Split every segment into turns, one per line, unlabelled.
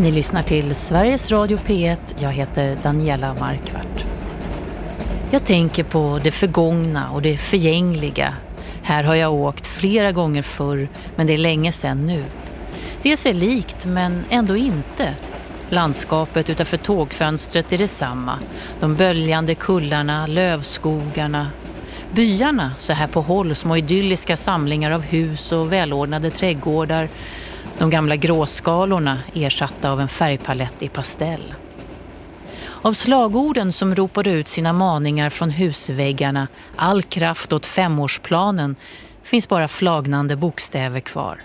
Ni lyssnar till Sveriges Radio P1. Jag heter Daniela Markvart. Jag tänker på det förgångna och det förgängliga. Här har jag åkt flera gånger förr, men det är länge sedan nu. Det ser likt, men ändå inte. Landskapet utanför tågfönstret är detsamma. De böljande kullarna, lövskogarna. Byarna, så här på håll, små idylliska samlingar av hus och välordnade trädgårdar- de gamla gråskalorna ersatta av en färgpalett i pastell. Av slagorden som ropade ut sina maningar från husväggarna, all kraft åt femårsplanen, finns bara flagnande bokstäver kvar.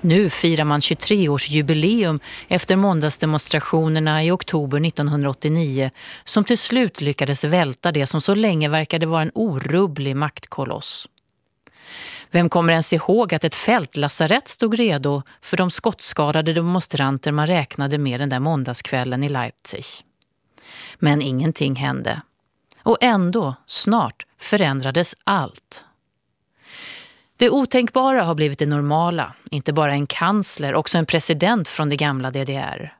Nu firar man 23 års jubileum efter måndagsdemonstrationerna i oktober 1989 som till slut lyckades välta det som så länge verkade vara en orubblig maktkoloss. Vem kommer ens ihåg att ett fältlasarett stod redo för de skottskadade demonstranter man räknade med den där måndagskvällen i Leipzig? Men ingenting hände. Och ändå, snart, förändrades allt. Det otänkbara har blivit det normala. Inte bara en kansler, också en president från det gamla DDR.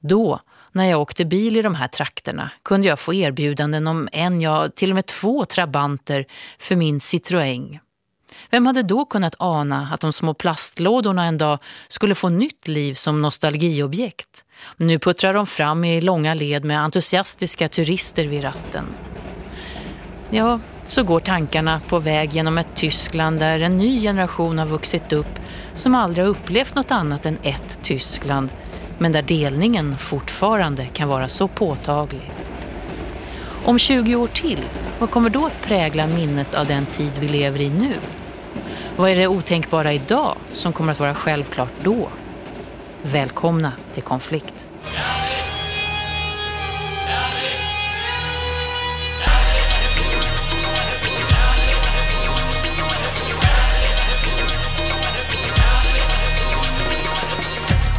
Då, när jag åkte bil i de här trakterna, kunde jag få erbjudanden om en, ja till och med två trabanter för min Citroën. Vem hade då kunnat ana att de små plastlådorna en dag skulle få nytt liv som nostalgiobjekt? Nu puttrar de fram i långa led med entusiastiska turister vid ratten. Ja, så går tankarna på väg genom ett Tyskland där en ny generation har vuxit upp som aldrig har upplevt något annat än ett Tyskland, men där delningen fortfarande kan vara så påtaglig. Om 20 år till, vad kommer då att prägla minnet av den tid vi lever i nu? Vad är det otänkbara idag som kommer att vara självklart då? Välkomna till konflikt.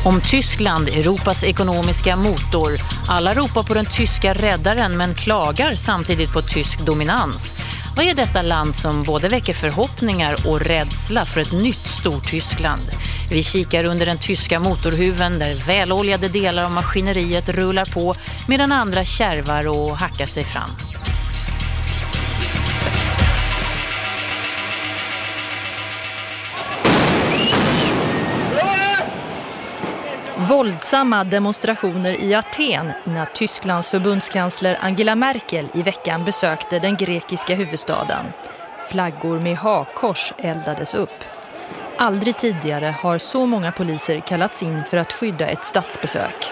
Om Tyskland, Europas ekonomiska motor. Alla ropar på den tyska räddaren men klagar samtidigt på tysk dominans. Vad är detta land som både väcker förhoppningar och rädsla för ett nytt Stortyskland? Vi kikar under den tyska motorhuven där väloljade delar av maskineriet rullar på medan andra kärvar och hackar sig fram. Våldsamma demonstrationer i Aten när Tysklands förbundskansler Angela Merkel i veckan besökte den grekiska huvudstaden. Flaggor med hakkors eldades upp. Aldrig tidigare har så många poliser kallats in för att skydda ett statsbesök.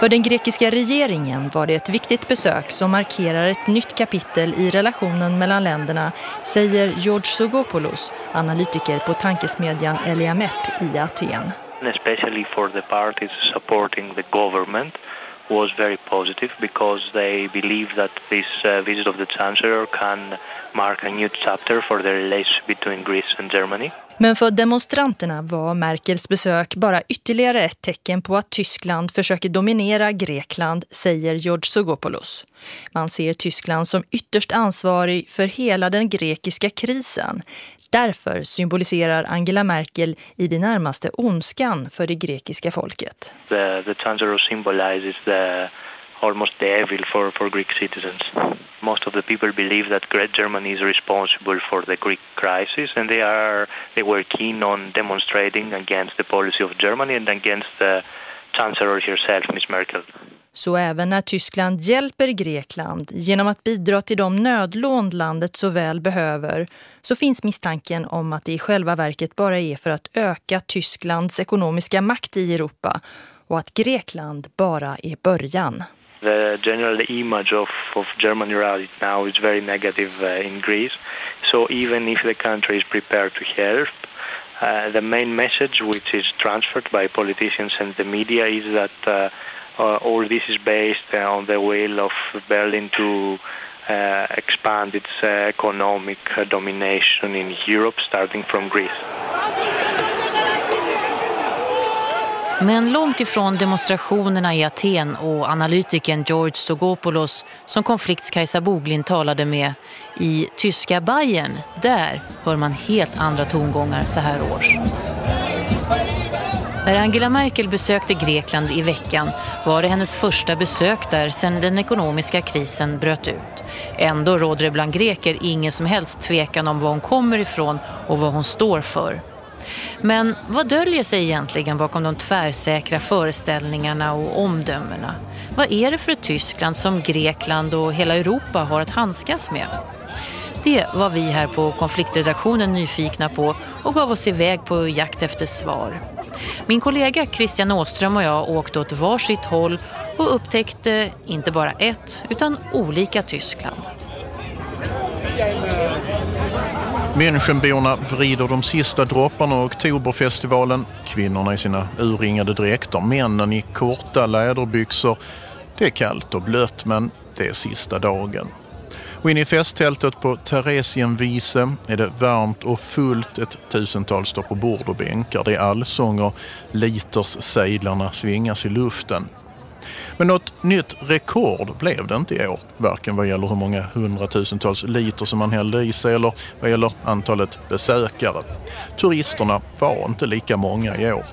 För den grekiska regeringen var det ett viktigt besök som markerar ett nytt kapitel i relationen mellan länderna, säger George Sogopoulos, analytiker på tankesmedjan Eliamep i Aten.
Especially for the parties supporting the government was very positive because they believe that this uh, visit of the chancellor can mark a new chapter for the relationship between Greece and Germany.
Men för demonstranterna var Merkels besök bara ytterligare ett tecken på att Tyskland försöker dominera Grekland, säger George Sogopoulos. Man ser Tyskland som ytterst ansvarig för hela den grekiska krisen. Därför symboliserar Angela Merkel i det närmaste ondskan för det grekiska folket.
The, the Tanzaro symbolizes the almost the evil for, for Greek citizens. Most of the people believe that Great Germany is responsible for the Greek crisis and they are they were keen on demonstrating against the policy of Germany and against the chancellor herself, Miss Merkel.
Så även när Tyskland hjälper Grekland genom att bidra till de nödlån landet så väl behöver så finns misstanken om att det i själva verket bara är för att öka Tysklands ekonomiska makt i Europa och att Grekland bara är början.
The general image of, of Germany right now is very negative uh, in Greece. So even if the country is prepared to help, uh, the main message which is transferred by politicians and the media is that uh Uh, all this is based uh, on the will of Berlin to uh, expand its uh, economic uh, domination in Europe, starting from Greece.
Men långt ifrån demonstrationerna i Aten och analytiken George Stogopoulos som konflikts Kajsa Boglin talade med i tyska Bayern, där hör man helt andra tongångar så här års. När Angela Merkel besökte Grekland i veckan var det hennes första besök där sedan den ekonomiska krisen bröt ut. Ändå råder det bland greker ingen som helst tvekan om var hon kommer ifrån och vad hon står för. Men vad döljer sig egentligen bakom de tvärsäkra föreställningarna och omdömena? Vad är det för ett Tyskland som Grekland och hela Europa har att handskas med? Det var vi här på konfliktredaktionen nyfikna på och gav oss iväg på jakt efter svar. Min kollega Christian Åström och jag åkte åt varsitt håll och upptäckte inte bara ett utan olika Tyskland.
Münchenborna vrider de sista dropparna av Oktoberfestivalen. Kvinnorna i sina urringade dräkter, männen i korta läderbyxor. Det är kallt och blött men det är sista dagen. Och inne i festtältet på Theresienwiese är det varmt och fullt. Ett tusental står på bord och bänkar. Det är allsång och literssejdlarna svingas i luften. Men något nytt rekord blev det inte i år. Varken vad gäller hur många hundratusentals liter som man hällde i sig eller vad gäller antalet besökare. Turisterna var inte lika många i år.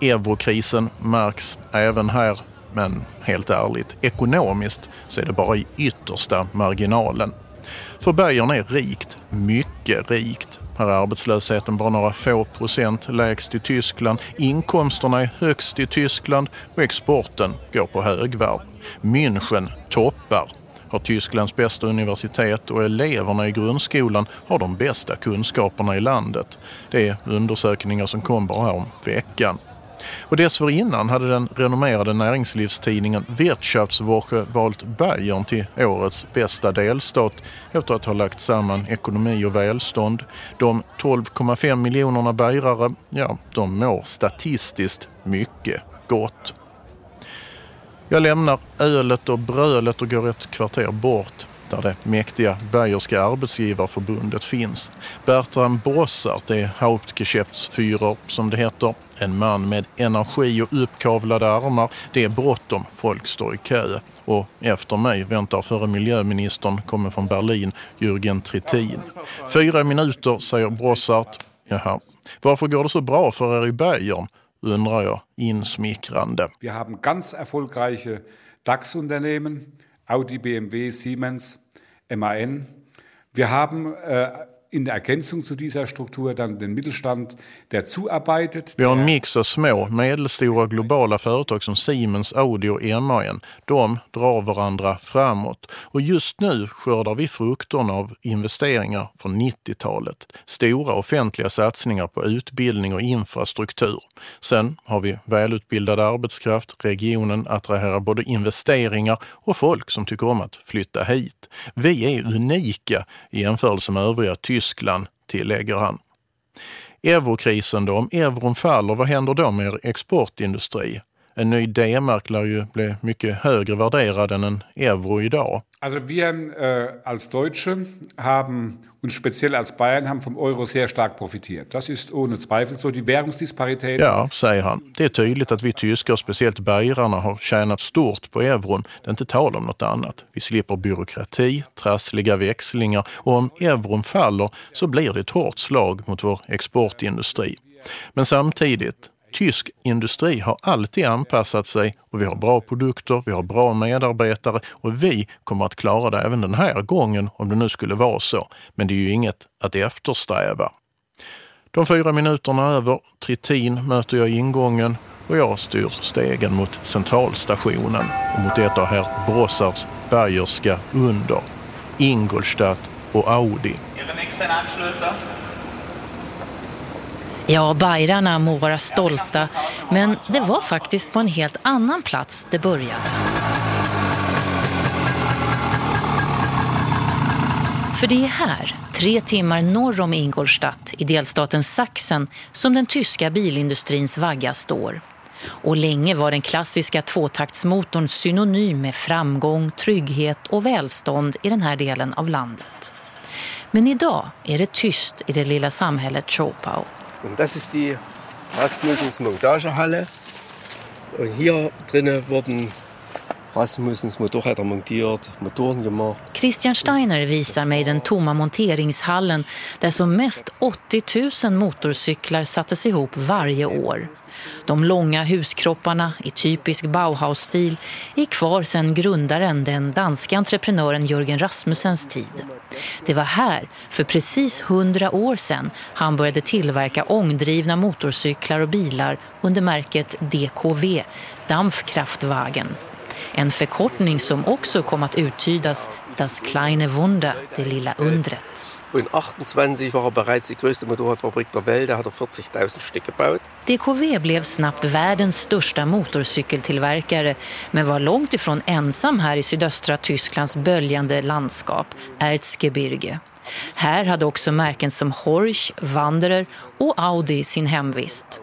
Eurokrisen märks även här men helt ärligt, ekonomiskt så är det bara i yttersta marginalen. För Bayern är rikt, mycket rikt. Här är arbetslösheten bara några få procent lägst i Tyskland. Inkomsterna är högst i Tyskland och exporten går på högvarv. München toppar har Tysklands bästa universitet och eleverna i grundskolan har de bästa kunskaperna i landet. Det är undersökningar som kom bara om veckan. Och dessförinnan hade den renommerade näringslivstidningen Wirtschaftswoche valt Bayern till årets bästa delstat efter att ha lagt samman ekonomi och välstånd. De 12,5 miljonerna bärare, ja, de mår statistiskt mycket gott. Jag lämnar ölet och brölet och går ett kvarter bort där det mäktiga Bayerska arbetsgivarförbundet finns. Bertram Brossart är Hauptgeschäftsführer som det heter. En man med energi och uppkavlade armar. Det är bråttom, folk står i kö. Och efter mig väntar förre miljöministern, kommer från Berlin, Jürgen Trittin. Fyra minuter, säger Brossart. Jaha, varför går det så bra för er i Bayern? undrar jag insmickrande.
Vi har ganska erfolgreiche DAX-Unternehmen, Audi, BMW, Siemens, MAN. Wir haben äh, in Ergänzung zu dieser Struktur dann den Mittelstand, der zuarbeitet.
Vi har en mix av små, medelstora globala företag som Siemens, Audi och MAN. De drar varandra framåt. Och just nu skördar vi frukterna av investeringar från 90-talet. Stora offentliga satsningar på utbildning och infrastruktur. Sen har vi välutbildad arbetskraft. Regionen attraherar både investeringar och folk som tycker om att flytta hit. Vi är unika i jämförelse med övriga Tyskland, tillägger han. Eurokrisen då, om euron faller, vad händer då med er exportindustri? En ny D-mark lär ju bli mycket högre värderad än en euro idag.
Also wir äh, als Deutsche haben und speziell als Bayern haben vom Euro sehr stark profitiert. Das ist ohne Zweifel so. Die Währungsdisparität.
Ja, säger han. Det är tydligt att vi tyskar, speciellt bayerarna, har tjänat stort på euron. Det är inte tal om något annat. Vi slipper byråkrati, trassliga växlingar och om euron faller så blir det ett hårt slag mot vår exportindustri. Men samtidigt, Tysk industri har alltid anpassat sig och vi har bra produkter, vi har bra medarbetare och vi kommer att klara det även den här gången om det nu skulle vara så. Men det är ju inget att eftersträva. De fyra minuterna över, Tritin möter jag i ingången och jag styr stegen mot centralstationen och mot ett av herr Brossards bayerska under, Ingolstadt och Audi.
Ja, Bajrarna må vara stolta, men det var faktiskt på en helt annan plats det började. För det är här, tre timmar norr om Ingolstadt i delstaten Sachsen, som den tyska bilindustrins vagga står. Och länge var den klassiska tvåtaktsmotorn synonym med framgång, trygghet och välstånd i den här delen av landet. Men idag är det tyst i det lilla samhället Chopau.
Und das ist die Rasmussens Montagehalle. Und hier drinnen wurden Rasmussens Motorräder montiert, Motoren gemacht.
Christian Steiner visar mig den tomma monteringshallen där som mest 80 000 motorcyklar sattes ihop varje år. De långa huskropparna i typisk Bauhaus-stil är kvar sedan grundaren, den danska entreprenören Jörgen Rasmussens tid. Det var här, för precis hundra år sedan, han började tillverka ångdrivna motorcyklar och bilar under märket DKV, Dampfkraftwagen. En förkortning som också kom att uttydas Das kleine Wunder, det lilla undret.
Und 28 war er bereits die größte Motorradfabrik der Welt. Da hat er 40.000 Stück gebaut.
DKV blev snabbt världens största motorcykeltillverkare men var långt ifrån ensam här i sydöstra Tysklands böljande landskap, Erzgebirge. Här hade också märken som Horch, Wanderer och Audi sin hemvist.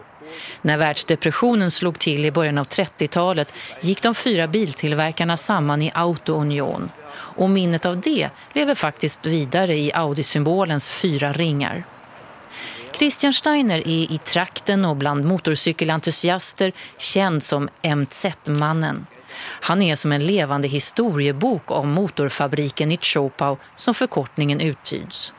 När världsdepressionen slog till i början av 30-talet gick de fyra biltillverkarna samman i Auto Union. Och minnet av det lever faktiskt vidare i Audi-symbolens fyra ringar. Christian Steiner är i trakten och bland motorcykelentusiaster känd som MZ-mannen. Han är som en levande historiebok om motorfabriken i Chopau som förkortningen uttyds.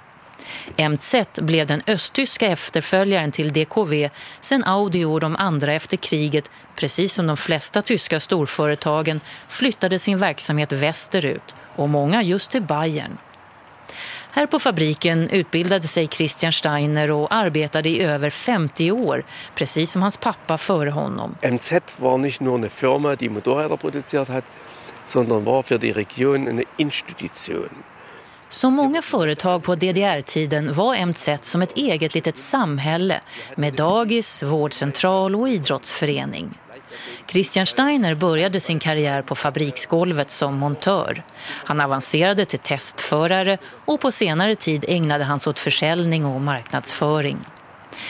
MZ blev den östtyska efterföljaren till DKV sen Audi och de andra efter kriget, precis som de flesta tyska storföretagen, flyttade sin verksamhet västerut och många just till Bayern. Här på fabriken utbildade sig Christian Steiner och arbetade i över 50 år, precis som hans pappa före honom.
MZ var inte bara en firma som Motorräder producerat hat, sondern var för die Region en institution.
Som många företag på DDR-tiden var MZ som ett eget litet samhälle med dagis, vårdcentral och idrottsförening. Christian Steiner började sin karriär på fabriksgolvet som montör. Han avancerade till testförare och på senare tid ägnade han sig åt försäljning och marknadsföring.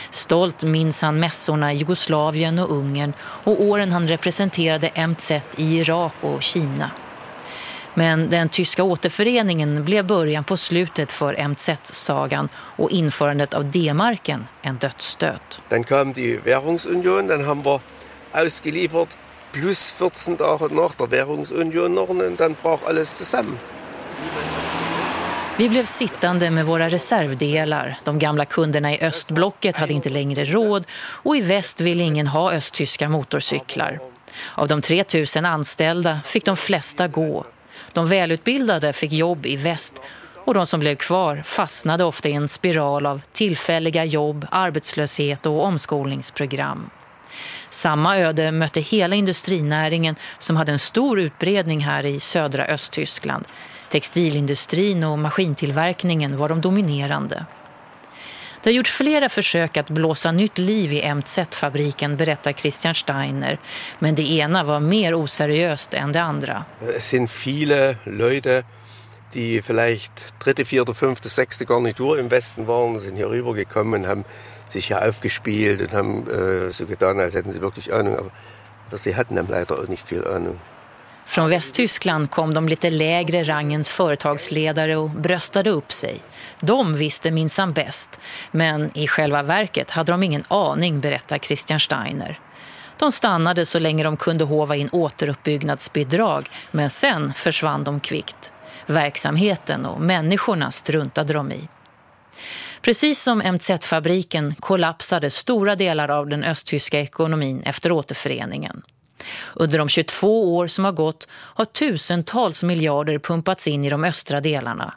Stolt minns han mässorna i Jugoslavien och Ungern och åren han representerade MZ i Irak och Kina. Men den tyska återföreningen blev början på slutet för MZ-sagan och införandet av D-marken en dödsstöt.
Dann kam die Währungsunion, dann haben wir ausgeliefert plus 14 Tage nach der Währungsunion noch und dann brach alles zusammen.
Vi blev sittande med våra reservdelar. De gamla kunderna i östblocket hade inte längre råd och i väst ville ingen ha östtyska motorcyklar. Av de 3000 anställda fick de flesta gå. De välutbildade fick jobb i väst och de som blev kvar fastnade ofta i en spiral av tillfälliga jobb, arbetslöshet och omskolningsprogram. Samma öde mötte hela industrinäringen som hade en stor utbredning här i södra Östtyskland. Textilindustrin och maskintillverkningen var de dominerande. Det har gjort flera försök att blåsa nytt liv i MZ-fabriken, berättar Christian Steiner. Men det ena var mer oseriöst än det andra.
Det sind viele Leute, die vielleicht dritte, vierte, fünfte, sechste Garnitur im Westen waren, sind hier rübergekommen und haben sich hier aufgespielt und haben äh, so getan, als hätten sie wirklich Ahnung. Aber sie hatten dann leider auch nicht viel Ahnung.
Från Västtyskland kom de lite lägre rangens företagsledare och bröstade upp sig. De visste minsann bäst, men i själva verket hade de ingen aning, berättar Christian Steiner. De stannade så länge de kunde hova in återuppbyggnadsbidrag, men sen försvann de kvickt. Verksamheten och människorna struntade de i. Precis som MZ-fabriken kollapsade stora delar av den östtyska ekonomin efter återföreningen. Under de 22 år som har gått har tusentals miljarder pumpats in i de östra delarna.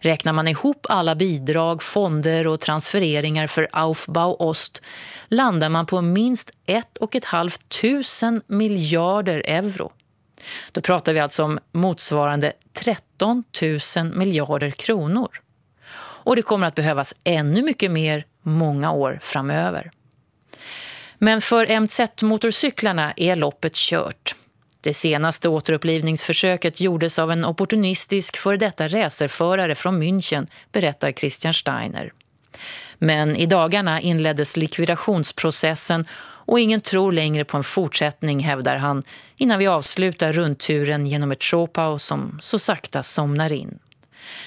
Räknar man ihop alla bidrag, fonder och transfereringar för Aufbau Ost landar man på minst ett och ett halvt tusen miljarder euro. Då pratar vi alltså om motsvarande 13 000 miljarder kronor. Och det kommer att behövas ännu mycket mer många år framöver. Men för MZ-motorcyklarna är loppet kört. Det senaste återupplivningsförsöket gjordes av en opportunistisk för detta racerförare från München, berättar Christian Steiner. Men i dagarna inleddes likvidationsprocessen och ingen tror längre på en fortsättning, hävdar han, innan vi avslutar rundturen genom ett Schopau som så sakta somnar in.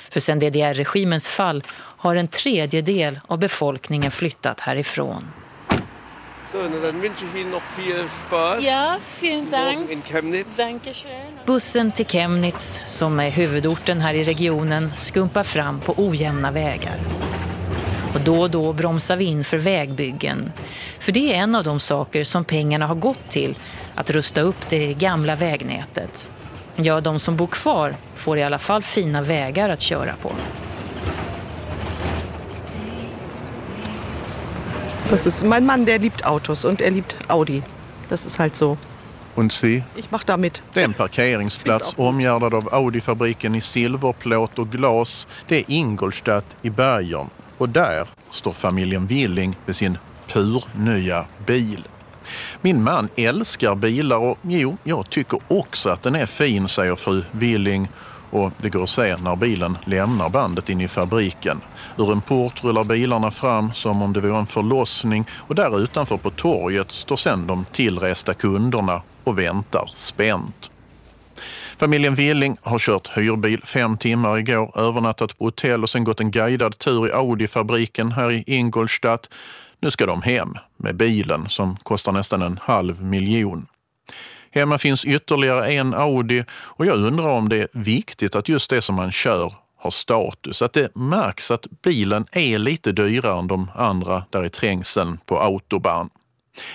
För sedan DDR-regimens fall har en tredjedel av befolkningen flyttat härifrån.
So, dann wünsche ich Ihnen noch viel Spaß.
Ja, vielen Dank.
In Chemnitz.
Bussen till Chemnitz, som är huvudorten här i regionen, skumpar fram på ojämna vägar. Och då och då bromsar vi in för vägbyggen. För det är en av de saker som pengarna har gått till, att rusta upp det gamla vägnätet. Ja, de som bor kvar får i alla fall fina vägar att köra på.
Das ist mein Mann, der liebt Autos und er liebt Audi. Das ist halt so.
Und Sie?
Ich mache da mit.
Det är en parkeringsplats omgärdad av Audi-fabriken i silverplåt och glas. Det är Ingolstadt i Bayern. Och där står familjen Willing med sin purnya bil. Min man älskar bilar och jo, jag tycker också att den är fin, säger fru Willing och det går att se när bilen lämnar bandet in i fabriken. Ur en port rullar bilarna fram som om det vore en förlossning och där utanför på torget står sedan de tillresta kunderna och väntar spänt. Familjen Willing har kört hyrbil fem timmar igår, övernattat på hotell och sen gått en guidad tur i Audi-fabriken här i Ingolstadt. Nu ska de hem med bilen som kostar nästan en halv miljon. Hemma finns ytterligare en Audi och jag undrar om det är viktigt att just det som man kör har status. Att det märks att bilen är lite dyrare än de andra där i trängseln på autobahn.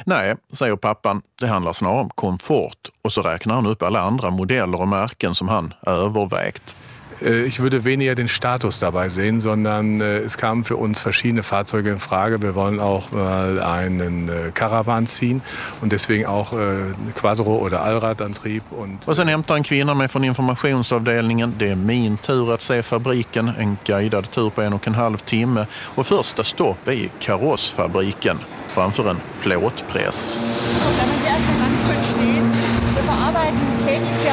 Nej, säger pappan, det handlar snarare om komfort och så räknar han upp alla andra modeller och märken som han övervägt.
Äh, ich würde weniger den Status dabei sehen, sondern äh, es kamen für uns verschiedene Fahrzeuge in Frage. Wir wollen auch mal einen äh, Caravan ziehen und deswegen auch Quadro- oder Allradantrieb.
Und och sen hämtar en kvinna mig från informationsavdelningen. Det är min tur att se fabriken, en guidad tur på en och en halv timme. Och första stopp är karossfabriken framför en plåtpress.
Hier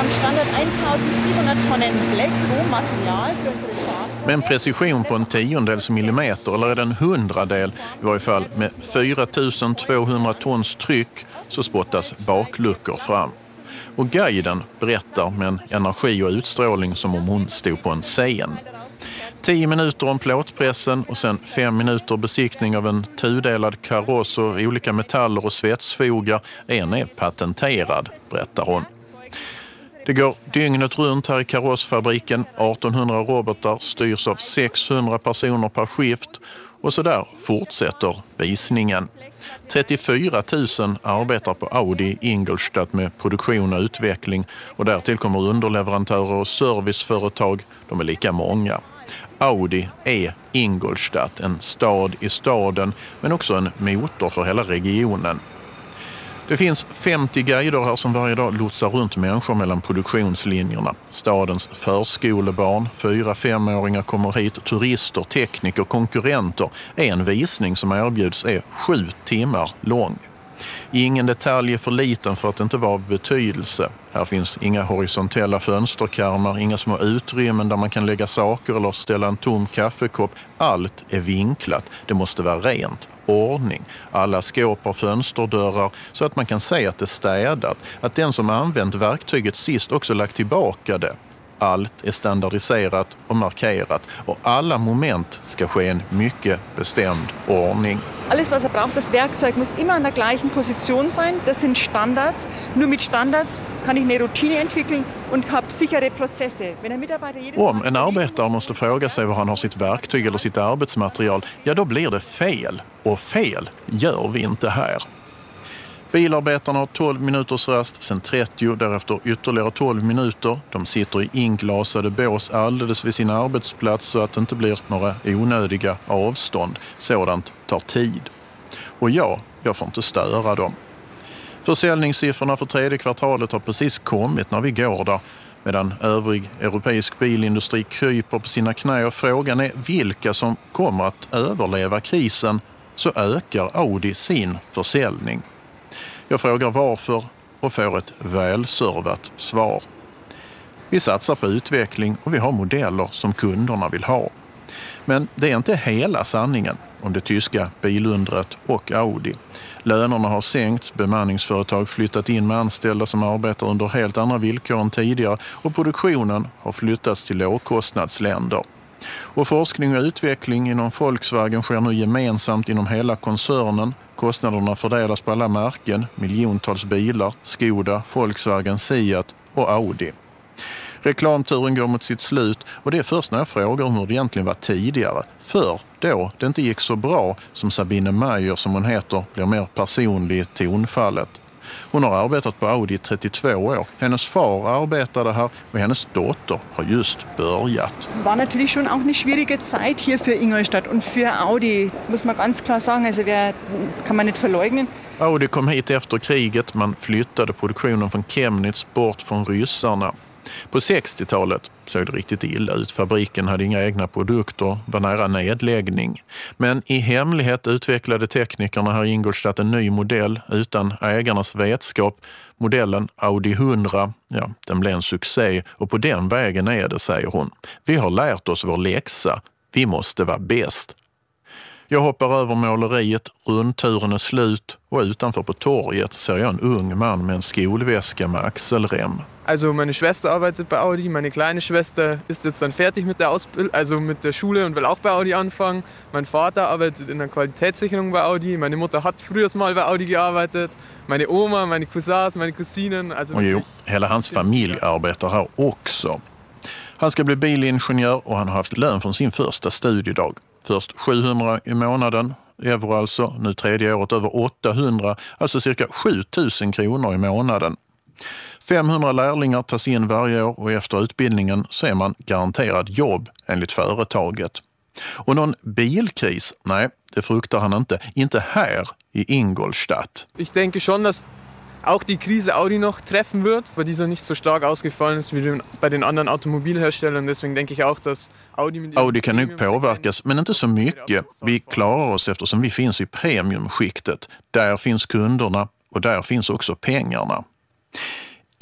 am Standard 1700 Tonnen Blech, Rohmaterial för unsere Fahrzeuge.
Med en precision på en tiondels millimeter, eller är det en hundradel, i varje fall med 4200 tons tryck så spottas bakluckor fram. Och guiden berättar med en energi och utstrålning som om hon stod på en scen. Tio minuter om plåtpressen och sen fem minuter besiktning av en tudelad kaross och olika metaller och svetsfogar. En är patenterad, berättar hon. Det går dygnet runt här i karossfabriken. 1800 robotar styrs av 600 personer per skift och så där fortsätter visningen. 34 000 arbetar på Audi Ingolstadt med produktion och utveckling och därtill kommer underleverantörer och serviceföretag. De är lika många. Audi är Ingolstadt, en stad i staden men också en motor för hela regionen. Det finns 50 guider här som varje dag lotsar runt människor mellan produktionslinjerna. Stadens förskolebarn, fyra femåringar kommer hit, turister, tekniker, konkurrenter. En visning som erbjuds är sju timmar lång. Ingen detalj är för liten för att inte vara av betydelse. Här finns inga horisontella fönsterkarmar, inga små utrymmen där man kan lägga saker eller ställa en tom kaffekopp. Allt är vinklat. Det måste vara rent. Ordning. Alla skåp har fönsterdörrar så att man kan se att det är städat. Att den som använt verktyget sist också lagt tillbaka det. Allt är standardiserat och markerat och alla moment ska ske i en mycket bestämd ordning.
Alles, was er braucht, das Werkzeug muss immer an der gleichen Position sein. Das sind Standards. Nur mit Standards kann ich eine Routine entwickeln und habe sichere Prozesse.
Om en arbetare måste fråga sig var han har sitt verktyg eller sitt arbetsmaterial, ja då blir det fel. Och fel gör vi inte här. Bilarbetarna har 12 minuters rast, sen 30, därefter ytterligare 12 minuter. De sitter i inglasade bås alldeles vid sin arbetsplats så att det inte blir några onödiga avstånd. Sådant tar tid. Och ja, jag får inte störa dem. Försäljningssiffrorna för tredje kvartalet har precis kommit när vi går där medan övrig europeisk bilindustri kryper på sina knä och frågan är vilka som kommer att överleva krisen så ökar Audi sin försäljning. Jag frågar varför och får ett välservat svar. Vi satsar på utveckling och vi har modeller som kunderna vill ha. Men det är inte hela sanningen om det tyska bilundret och Audi. Lönerna har sänkts, bemanningsföretag flyttat in med anställda som arbetar under helt andra villkor än tidigare och produktionen har flyttats till lågkostnadsländer. Och forskning och utveckling inom Volkswagen sker nu gemensamt inom hela koncernen. Kostnaderna fördelas på alla märken, miljontals bilar, Skoda, Volkswagen, Seat och Audi. Reklamturen går mot sitt slut och det är först när jag frågar hur det egentligen var tidigare. För då det inte gick så bra som Sabine Meyer som hon heter blir mer personlig i tonfallet. Hon har arbetat på Audi i 32 år. Hennes far arbetade här och hennes dotter har just börjat.
Det var naturligtvis schon auch eine schwierige Zeit hier für Ingolstadt und für Audi, muss man ganz klar sagen. Also wer, kann man nicht verleugnen.
Audi kom hit efter kriget. Man flyttade produktionen från Chemnitz bort från ryssarna. På 60-talet såg det riktigt illa ut. Fabriken hade inga egna produkter, var nära nedläggning. Men i hemlighet utvecklade teknikerna här i Ingolstadt en ny modell utan ägarnas vetskap. Modellen Audi 100, ja, den blev en succé och på den vägen är det, säger hon. Vi har lärt oss vår läxa. Vi måste vara bäst. Jag hoppar över måleriet, rundturen är slut och utanför på torget ser jag en ung man med en skolväska med axelrem.
Also meine Schwester arbeitet bei Audi, meine kleine Schwester ist jetzt dann fertig mit der Ausbildung, also mit der Schule und will auch bei Audi anfangen. Mein Vater arbeitet in der Qualitätssicherung bei Audi, meine Mutter hat früher mal bei Audi gearbeitet, meine Oma, meine Cousins, meine Cousinen. Also
och jo, hela hans familj arbetar här också. Han ska bli bilingenjör och han har haft lön från sin första studiedag. Först 700 i månaden, euro alltså, nu tredje året över 800, alltså cirka 7000 kronor i månaden. 500 lärlingar tas in varje år och efter utbildningen så är man garanterad jobb enligt företaget. Och någon bilkris, nej, det fruktar han inte. Inte här i Ingolstadt.
Ich denke schon, dass auch die Krise Audi noch treffen wird, weil dieser nicht so stark ausgefallen ist wie bei den anderen Automobilherstellern. Deswegen denke ich auch, dass Audi
Audi kan nog påverkas, men inte så mycket. Vi klarar oss eftersom vi finns i premiumskiktet. Där finns kunderna och där finns också pengarna.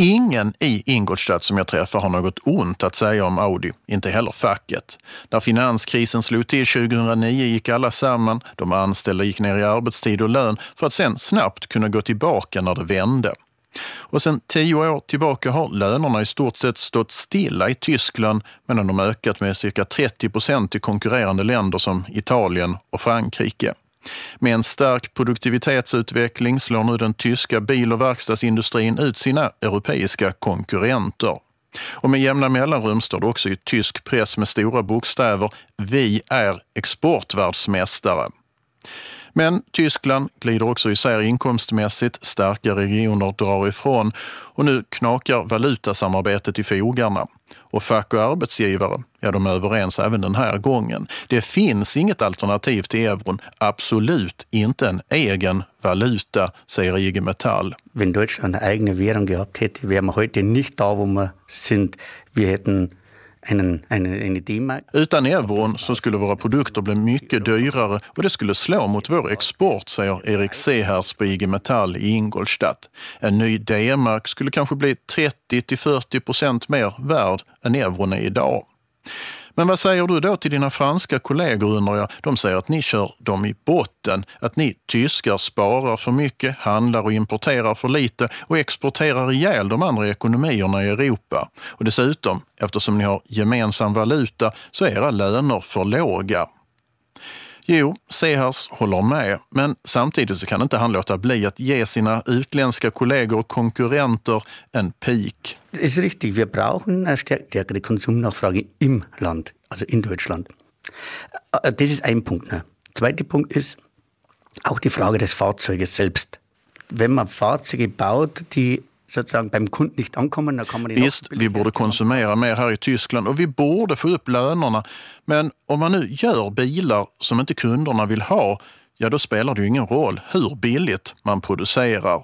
Ingen i Ingolstadt som jag träffar har något ont att säga om Audi, inte heller facket. När finanskrisen slog till 2009 gick alla samman, de anställda gick ner i arbetstid och lön för att sen snabbt kunna gå tillbaka när det vände. Och sen tio år tillbaka har lönerna i stort sett stått stilla i Tyskland medan de ökat med cirka 30 procent i konkurrerande länder som Italien och Frankrike. Med en stark produktivitetsutveckling slår nu den tyska bil- och verkstadsindustrin ut sina europeiska konkurrenter. Och med jämna mellanrum står det också i tysk press med stora bokstäver Vi är exportvärldsmästare. Men Tyskland glider också isär inkomstmässigt, starka regioner drar ifrån och nu knakar valutasamarbetet i fogarna. Och fack och arbetsgivare, ja de är överens även den här gången. Det finns inget alternativ till euron, absolut inte en egen valuta, säger IG Metall.
Wenn Deutschland eine eigene Währung gehabt hätte, wären wir heute nicht da, wo wir sind. Wir hätten einen, einen, eine D-mark.
Utan euron så skulle våra produkter bli mycket dyrare och det skulle slå mot vår export, säger Erik Sehers på IG Metall i Ingolstadt. En ny D-mark skulle kanske bli 30-40 procent mer värd än euron är idag. Men vad säger du då till dina franska kollegor undrar jag? De säger att ni kör dem i botten, att ni tyskar sparar för mycket, handlar och importerar för lite och exporterar ihjäl de andra ekonomierna i Europa. Och dessutom, eftersom ni har gemensam valuta, så är era löner för låga. Jo, Sehars håller med, men samtidigt så kan inte han låta bli att ge sina utländska kollegor och konkurrenter en pik.
Das ist richtig, wir brauchen eine stärkere Konsumnachfrage im Land, also in Deutschland. Äh, Das ist ein Punkt. Ne? Zweiter Punkt ist auch die Frage des Fahrzeuges selbst. Wenn man Fahrzeuge baut, die sozusagen beim Kunden nicht ankommen, dann kann man
Visst, vi borde konsumera mer här i Tyskland och vi borde få upp lönerna. Men om man nu gör bilar som inte kunderna vill ha, ja då spelar det ju ingen roll hur billigt man producerar.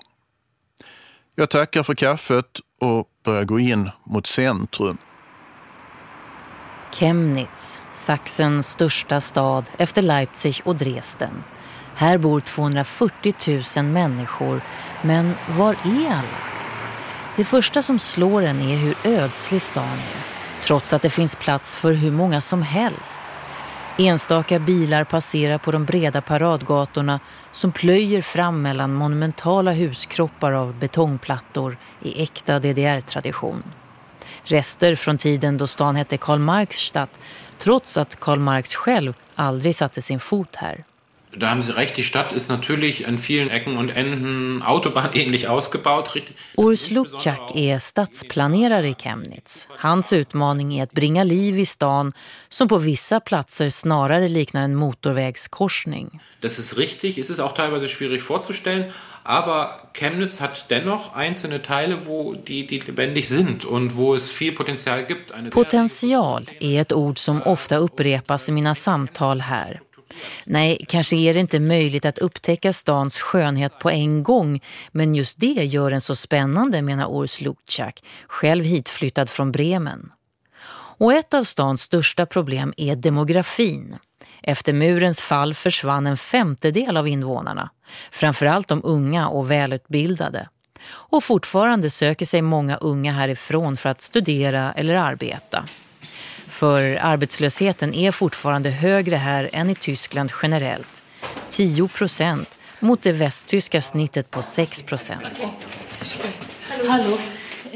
Jag tackar för kaffet och börjar gå in mot centrum.
Chemnitz, Sachsens största stad efter Leipzig och Dresden. Här bor 240 000 människor, men var är alla? Det första som slår en är hur ödslig stan är, trots att det finns plats för hur många som helst. Enstaka bilar passerar på de breda paradgatorna som plöjer fram mellan monumentala huskroppar av betongplattor i äkta DDR-tradition. Rester från tiden då stan hette Karl Marxstadt. trots att Karl Marx själv aldrig satte sin fot här.
Da haben Sie recht, die Stadt ist natürlich an vielen Ecken und Enden autobahnähnlich ausgebaut. Richtig.
Urs Lukczak är stadsplanerare i Chemnitz. Hans utmaning är att bringa liv i stan som på vissa platser snarare liknar en motorvägskorsning.
Das ist richtig, es ist auch teilweise schwierig vorzustellen, aber Chemnitz hat dennoch einzelne Teile, wo die, die lebendig sind und wo es viel Potenzial gibt.
Potential är ett ord som ofta upprepas i mina samtal här. Nej, kanske är det inte möjligt att upptäcka stans skönhet på en gång, men just det gör den så spännande, menar Urs Lukczak, själv hitflyttad från Bremen. Och ett av stans största problem är demografin. Efter murens fall försvann en femtedel av invånarna, framförallt de unga och välutbildade. Och fortfarande söker sig många unga härifrån för att studera eller arbeta. För arbetslösheten är fortfarande högre här än i Tyskland generellt. 10 procent mot det västtyska snittet på 6 procent.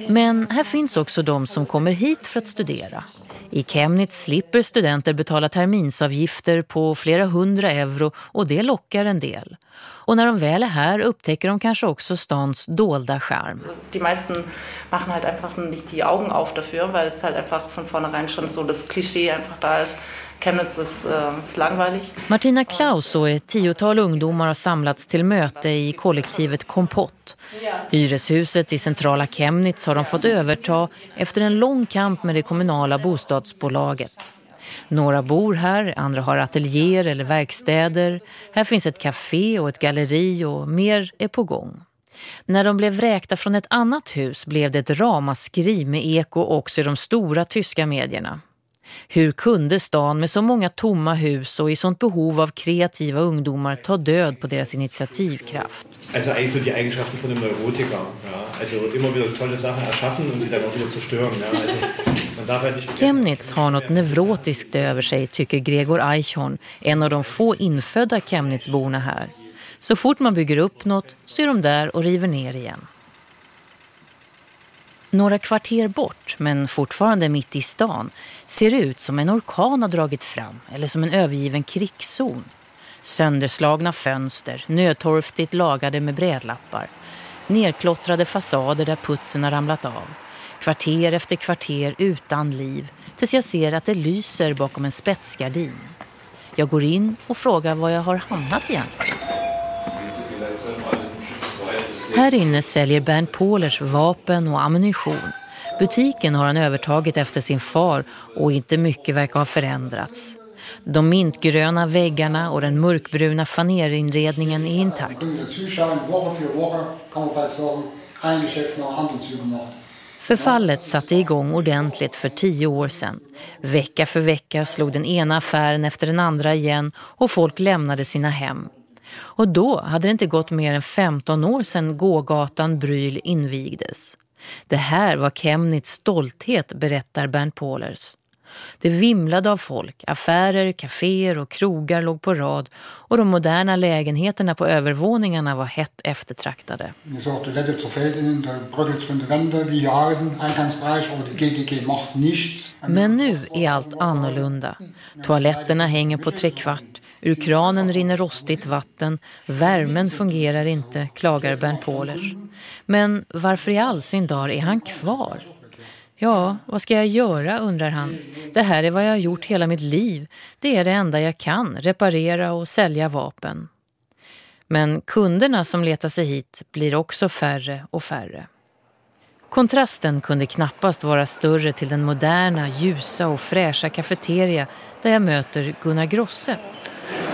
Men här finns också de som kommer hit för att studera. I Chemnitz slipper studenter betala terminsavgifter på flera hundra euro och det lockar en del. Och när de väl är här upptäcker de kanske också stans dolda charm.
De meisten machen halt einfach nicht die Augen auf dafür, weil es halt einfach von vornherein schon so das Klischee einfach da ist. Chemnitz ist, äh, langweilig.
Martina Klaus och ett tiotal ungdomar har samlats till möte i kollektivet Kompott. Hyreshuset i centrala Chemnitz har de fått överta efter en lång kamp med det kommunala bostadsbolaget. Några bor här, andra har ateljéer eller verkstäder. Här finns ett café och ett galleri och mer är på gång. När de blev vräkta från ett annat hus blev det ett ramaskri med eko också i de stora tyska medierna. Hur kunde stan med så många tomma hus och i sånt behov av kreativa ungdomar ta död på deras initiativkraft?
Alltså eigentlich so die Eigenschaften von Neurotiker. Ja? Also immer wieder tolle Sachen erschaffen und sie dann auch wieder zerstören. Ja? Also
Chemnitz har något neurotiskt över sig, tycker Gregor Eichhorn, en av de få infödda Chemnitzborna här. Så fort man bygger upp något så är de där och river ner igen. Några kvarter bort, men fortfarande mitt i stan, ser ut som en orkan har dragit fram eller som en övergiven krigszon. Sönderslagna fönster, nödtorftigt lagade med brädlappar. Nerklottrade fasader där putsen har ramlat av. Kvarter efter kvarter utan liv, tills jag ser att det lyser bakom en spetsgardin. Jag går in och frågar var jag har hamnat egentligen. Här inne säljer Bernd Pohlers vapen och ammunition. Butiken har han övertagit efter sin far och inte mycket verkar ha förändrats. De mintgröna väggarna och den mörkbruna fanerinredningen är intakt. Förfallet satte igång ordentligt för tio år sedan. Vecka för vecka slog den ena affären efter den andra igen och folk lämnade sina hem. Och då hade det inte gått mer än 15 år sedan gågatan Bryl invigdes. Det här var Chemnitz stolthet, berättar Bernd Pohlers. Det vimlade av folk, affärer, kaféer och krogar låg på rad och de moderna lägenheterna på övervåningarna var hett eftertraktade. Men nu är allt annorlunda. Toaletterna hänger på trekvart, ur kranen rinner rostigt vatten, värmen fungerar inte, klagar Bernd Pohlers. Men varför i all sin dag är han kvar? Ja, vad ska jag göra, undrar han. Det här är vad jag har gjort hela mitt liv. Det är det enda jag kan, reparera och sälja vapen. Men kunderna som letar sig hit blir också färre och färre. Kontrasten kunde knappast vara större till den moderna, ljusa och fräscha kafeteria där jag möter Gunnar Grosse.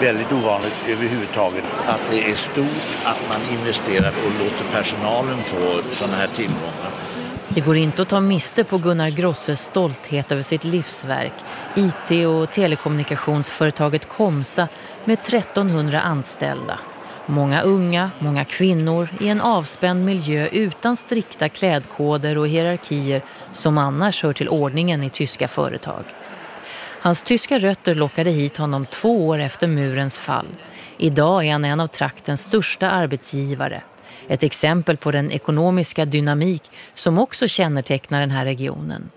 Väldigt ovanligt överhuvudtaget att det är stort, att man investerar och låter personalen få sådana här tillgångar.
Det går inte att ta miste på Gunnar Grosses stolthet över sitt livsverk, IT- och telekommunikationsföretaget Komsa med 1300 anställda. Många unga, många kvinnor i en avspänd miljö utan strikta klädkoder och hierarkier som annars hör till ordningen i tyska företag. Hans tyska rötter lockade hit honom två år efter murens fall. Idag är han en av traktens största arbetsgivare. Ett exempel på den ekonomiska dynamik som också kännetecknar den här regionen.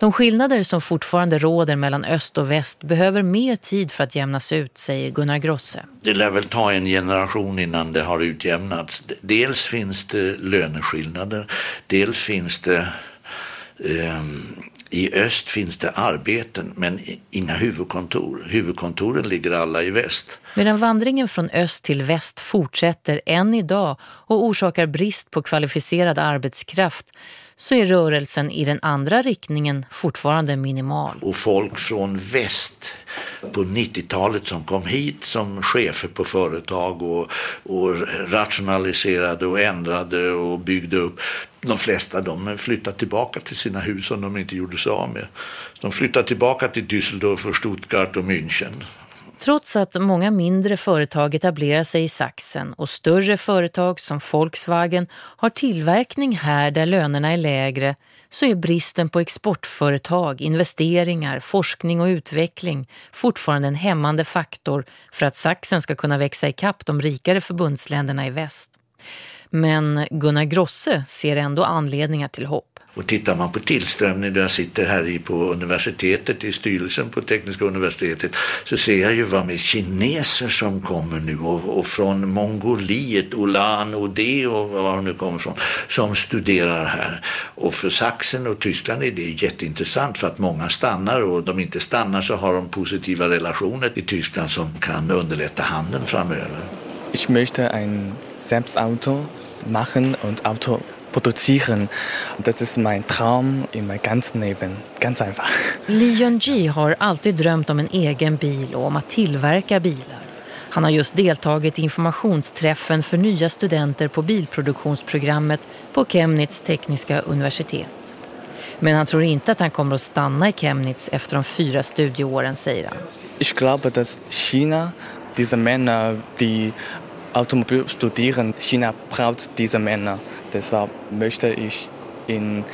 De skillnader som fortfarande råder mellan öst och väst behöver mer tid för att jämnas ut, säger Gunnar Grosse.
Det lär väl ta en generation innan det har utjämnats. Dels finns det löneskillnader, dels finns det eh, i öst finns det arbeten men inga huvudkontor. Huvudkontoren ligger alla i väst.
Medan vandringen från öst till väst fortsätter än idag och orsakar brist på kvalificerad arbetskraft så är rörelsen i den andra riktningen fortfarande minimal.
Och folk från väst på 90-talet som kom hit som chefer på företag och, och rationaliserade och ändrade och byggde upp. De flesta de flyttade tillbaka till sina hus som de inte gjorde sig av med. De flyttade tillbaka till Düsseldorf, och Stuttgart och München.
Trots att många mindre företag etablerar sig i Sachsen och större företag som Volkswagen har tillverkning här där lönerna är lägre så är bristen på exportföretag, investeringar, forskning och utveckling fortfarande en hämmande faktor för att Sachsen ska kunna växa i kapp de rikare förbundsländerna i väst. Men Gunnar Grosse ser ändå anledningar till hopp.
Och tittar man på tillströmningen, där jag sitter här på universitetet, i styrelsen på Tekniska universitetet, så ser jag ju vad med kineser som kommer nu och, och från Mongoliet, Ulan Ude och var de nu kommer från, som studerar här. Och för Sachsen och Tyskland är det jätteintressant för att många stannar och de inte stannar så har de positiva relationer i Tyskland som kan underlätta handeln framöver.
Ich möchte ein Selbstauto machen und Auto produzieren. Das ist mein Traum in meinem ganzen Leben. Ganz einfach.
Lee Yun-ji har alltid drömt om en egen bil och om att tillverka bilar. Han har just deltagit i informationsträffen för nya studenter på bilproduktionsprogrammet på Chemnitz tekniska universitet. Men han tror inte att han kommer att stanna i Chemnitz efter de fyra studieåren, säger han.
Ich glaube, dass China diese Männer, die Automobil studieren, China braucht diese Männer. Deshalb möchte ich in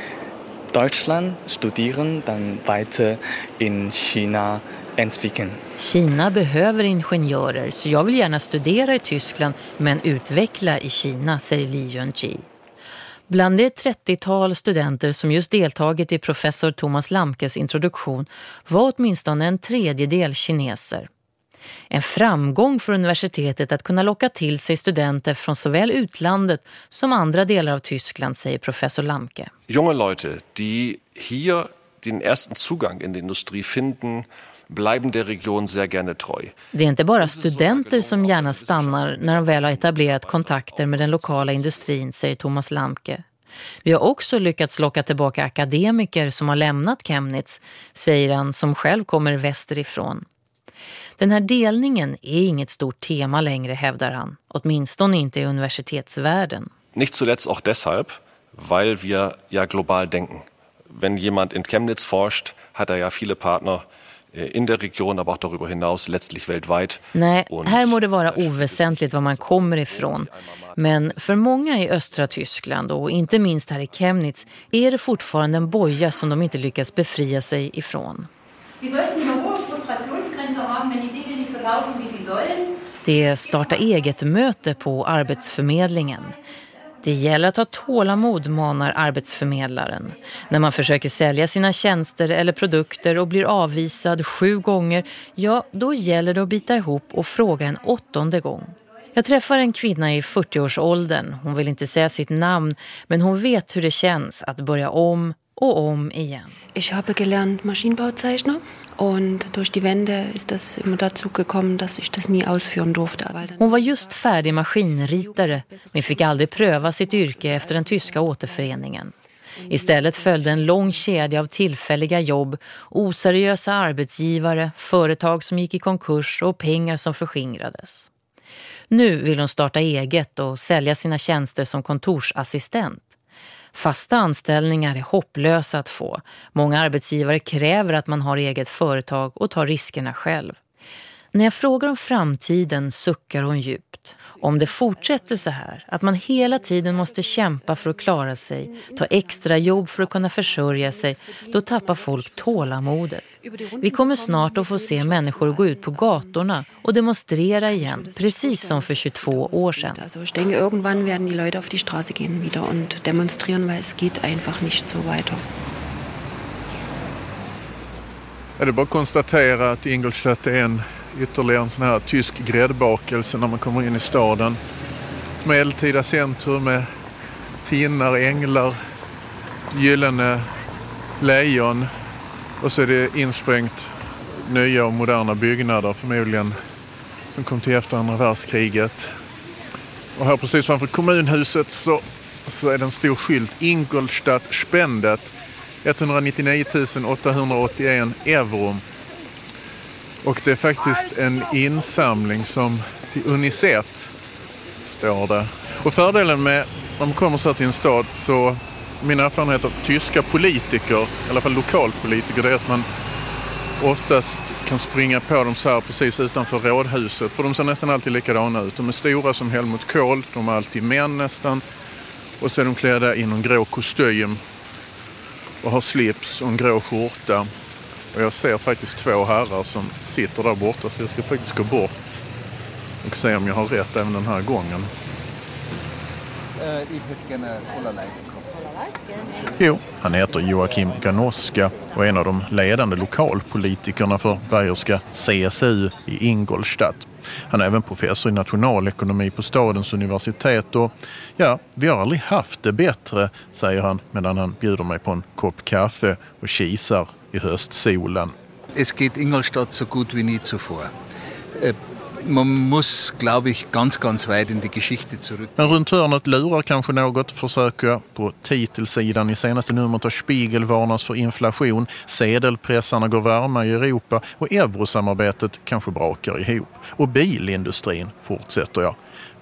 Deutschland studieren, dann weiter in China entwickeln.
Kina behöver ingenjörer så jag vill gärna studera i Tyskland men utveckla i Kina, säger Li Yunji. Bland det 30-tal studenter som just deltagit i professor Thomas Lamkes introduktion var åtminstone en tredjedel kineser. En framgång för universitetet att kunna locka till sig studenter från såväl utlandet som andra delar av Tyskland, säger professor Lamke.
Junge Leute, die hier den ersten Zugang in die Industrie finden.
Det är inte bara studenter som gärna stannar när de väl har etablerat kontakter med den lokala industrin, säger Thomas Lamke. Vi har också lyckats locka tillbaka akademiker som har lämnat Chemnitz, säger han som själv kommer västerifrån. Den här delningen är inget stort tema längre, hävdar han. Åtminstone inte i universitetsvärlden.
Nicht zuletzt auch deshalb, weil wir ja global denken. Wenn jemand in Chemnitz forscht, hat er ja viele Partner eh, in der Region, aber auch darüber hinaus, letztlich weltweit.
Nej, här må det vara oväsentligt var man kommer ifrån. Men för många i östra Tyskland och inte minst här i Chemnitz är det fortfarande en boja som de inte lyckas befria sig ifrån. Vi det är starta eget-möte på Arbetsförmedlingen. Det gäller att ha tålamod, manar arbetsförmedlaren. När man försöker sälja sina tjänster eller produkter och blir avvisad sju gånger, ja, då gäller det att bita ihop och fråga en åttonde gång. Jag träffar en kvinna i 40-årsåldern. Hon vill inte säga sitt namn, men hon vet hur det känns att börja om och om igen.
Jag har gelernt Maschinenbauzeichner und durch die Wende ist das immer dazu gekommen, dass ich das nie ausführen durfte.
Hon var just färdig maskinritare men fick aldrig pröva sitt yrke efter den tyska återföreningen. Istället följde en lång kedja av tillfälliga jobb, oseriösa arbetsgivare, företag som gick i konkurs och pengar som förskingrades. Nu vill hon starta eget och sälja sina tjänster som kontorsassistent. Fasta anställningar är hopplösa att få. Många arbetsgivare kräver att man har eget företag och tar riskerna själv. När jag frågar om framtiden suckar hon djupt. Om det fortsätter så här, att man hela tiden måste kämpa för att klara sig, ta extra jobb för att kunna försörja sig, då tappar folk tålamodet. Vi kommer snart att få se människor gå ut på gatorna och demonstrera igen, precis som för 22 år sedan.
Jag denke, irgendwann werden die Leute auf die Straße gehen wieder und demonstrieren, weil es geht einfach nicht so weiter.
Det är bara att konstatera att Ingolstadt är en ytterligare en sån här tysk gräddbakelse när man kommer in i staden. Ett medeltida centrum med tinnar, änglar, gyllene lejon och så är det insprängt nya och moderna byggnader förmodligen som kom till efter andra världskriget. Och här precis framför kommunhuset så, så är det en stor skylt Ingolstadt spendet 199 881 euro. Och det är faktiskt en insamling som till Unicef står det. Och fördelen med när man kommer så här till en stad så min erfarenhet av tyska politiker, i alla fall lokalpolitiker, det är att man oftast kan springa på dem så här precis utanför rådhuset. För de ser nästan alltid likadana ut. De är stora som Helmut Kohl, de är alltid män nästan. Och så är de klädda i någon grå kostym och har slips och en grå skjorta. Och jag ser faktiskt två herrar som sitter där borta så jag ska faktiskt gå bort och se om jag har rätt även den här gången.
Cola Light
Jo, han heter Joakim Ganoska och är en av de ledande lokalpolitikerna för bayerska CSU i Ingolstadt. Han är även professor i nationalekonomi på stadens universitet och ja, vi har aldrig haft det bättre, säger han medan han bjuder mig på en kopp kaffe och kisar i höstsolen.
Es geht Ingolstadt so gut wie nie zuvor. Äh, man muss, glaube ich, ganz, ganz weit in die Geschichte zurück.
Men runt hörnet lurar kanske något, försöker jag. På titelsidan i senaste numret av Spiegel varnas för inflation. Sedelpressarna går varma i Europa och eurosamarbetet kanske brakar ihop. Och bilindustrin fortsätter jag.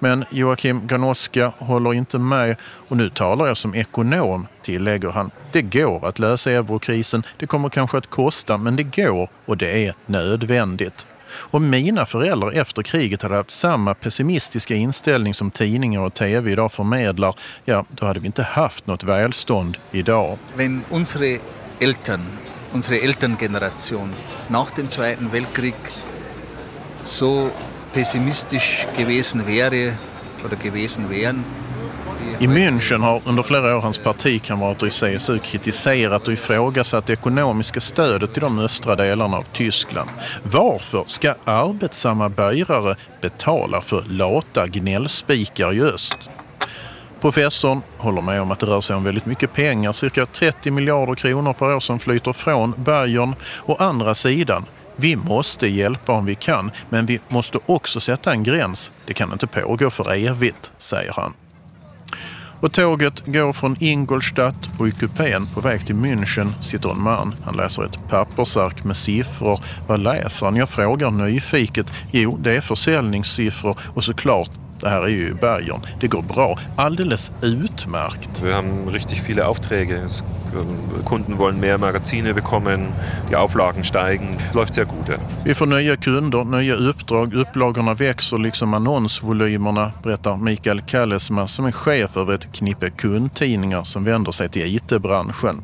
Men Joakim Ganoska håller inte med och nu talar jag som ekonom, tillägger han. Det går att lösa eurokrisen, det kommer kanske att kosta men det går och det är nödvändigt. Om mina föräldrar efter kriget hade haft samma pessimistiska inställning som tidningar och tv idag förmedlar, ja, då hade vi inte haft något välstånd idag.
Wenn unsere Eltern, unsere Elterngeneration nach dem Zweiten Weltkrieg so pessimistisch gewesen wäre oder gewesen wären,
I München har under flera år hans partikamrater i CSU kritiserat och ifrågasatt det ekonomiska stödet till de östra delarna av Tyskland. Varför ska arbetsamma bärare betala för lata gnällspikar i öst? Professorn håller med om att det rör sig om väldigt mycket pengar, cirka 30 miljarder kronor per år som flyter från Bayern. Å andra sidan, vi måste hjälpa om vi kan, men vi måste också sätta en gräns. Det kan inte pågå för evigt, säger han. Och tåget går från Ingolstadt och i kupén på väg till München sitter en man. Han läser ett pappersark med siffror. Vad läser han? Jag frågar nyfiket. Jo, det är försäljningssiffror och såklart det här är ju Bayern. Det går bra. Alldeles utmärkt.
Wir haben richtig viele Aufträge. Kunden wollen mehr Magazine bekommen, die Auflagen steigen. Läuft sehr gut.
Vi får nya kunder, nya uppdrag, upplagorna växer liksom annonsvolymerna, berättar Mikael Kallesma som är chef över ett knippe kundtidningar som vänder sig till IT-branschen.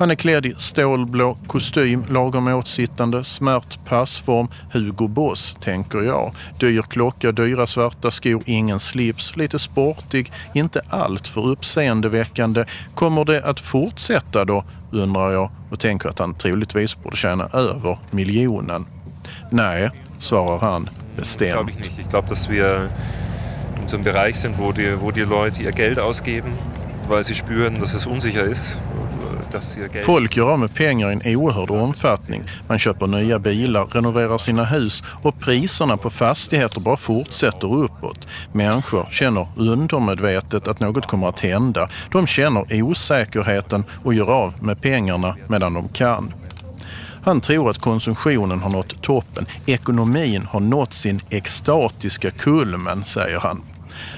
Han är klädd i stålblå kostym, lagom åtsittande, smärt passform. Hugo Boss, tänker jag. Dyr klocka, dyra svarta skor, ingen slips. Lite sportig, inte allt för uppseendeväckande. Kommer det att fortsätta då, undrar jag och tänker att han troligtvis borde tjäna över miljonen. Nej, svarar han bestämt.
Jag tror inte Ich glaube, dass wir in so einem Bereich sind, wo die, wo die Leute ihr Geld ausgeben, weil sie spüren, dass es unsicher ist.
Folk gör av med pengar i en oerhörd omfattning. Man köper nya bilar, renoverar sina hus och priserna på fastigheter bara fortsätter uppåt. Människor känner undermedvetet att något kommer att hända. De känner osäkerheten och gör av med pengarna medan de kan. Han tror att konsumtionen har nått toppen. Ekonomin har nått sin extatiska kulmen, säger han.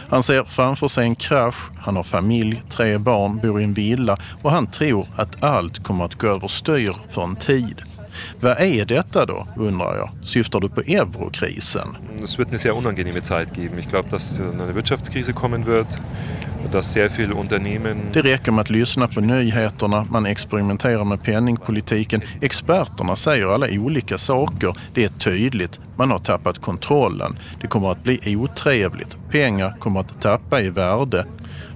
Han ser framför sig en krasch, han har familj, tre barn, bor i en villa och han tror att allt kommer att gå överstyr för en tid. Vad är detta då, undrar jag? Syftar du på eurokrisen?
Es wird eine sehr unangenehme Zeit geben. Ich glaube, dass eine Wirtschaftskrise kommen wird, dass sehr viele Unternehmen...
Det räcker med att lyssna på nyheterna, man experimenterar med penningpolitiken. Experterna säger alla olika saker. Det är tydligt. Man har tappat kontrollen. Det kommer att bli otrevligt. Pengar kommer att tappa i värde.